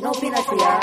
No opinas yeah.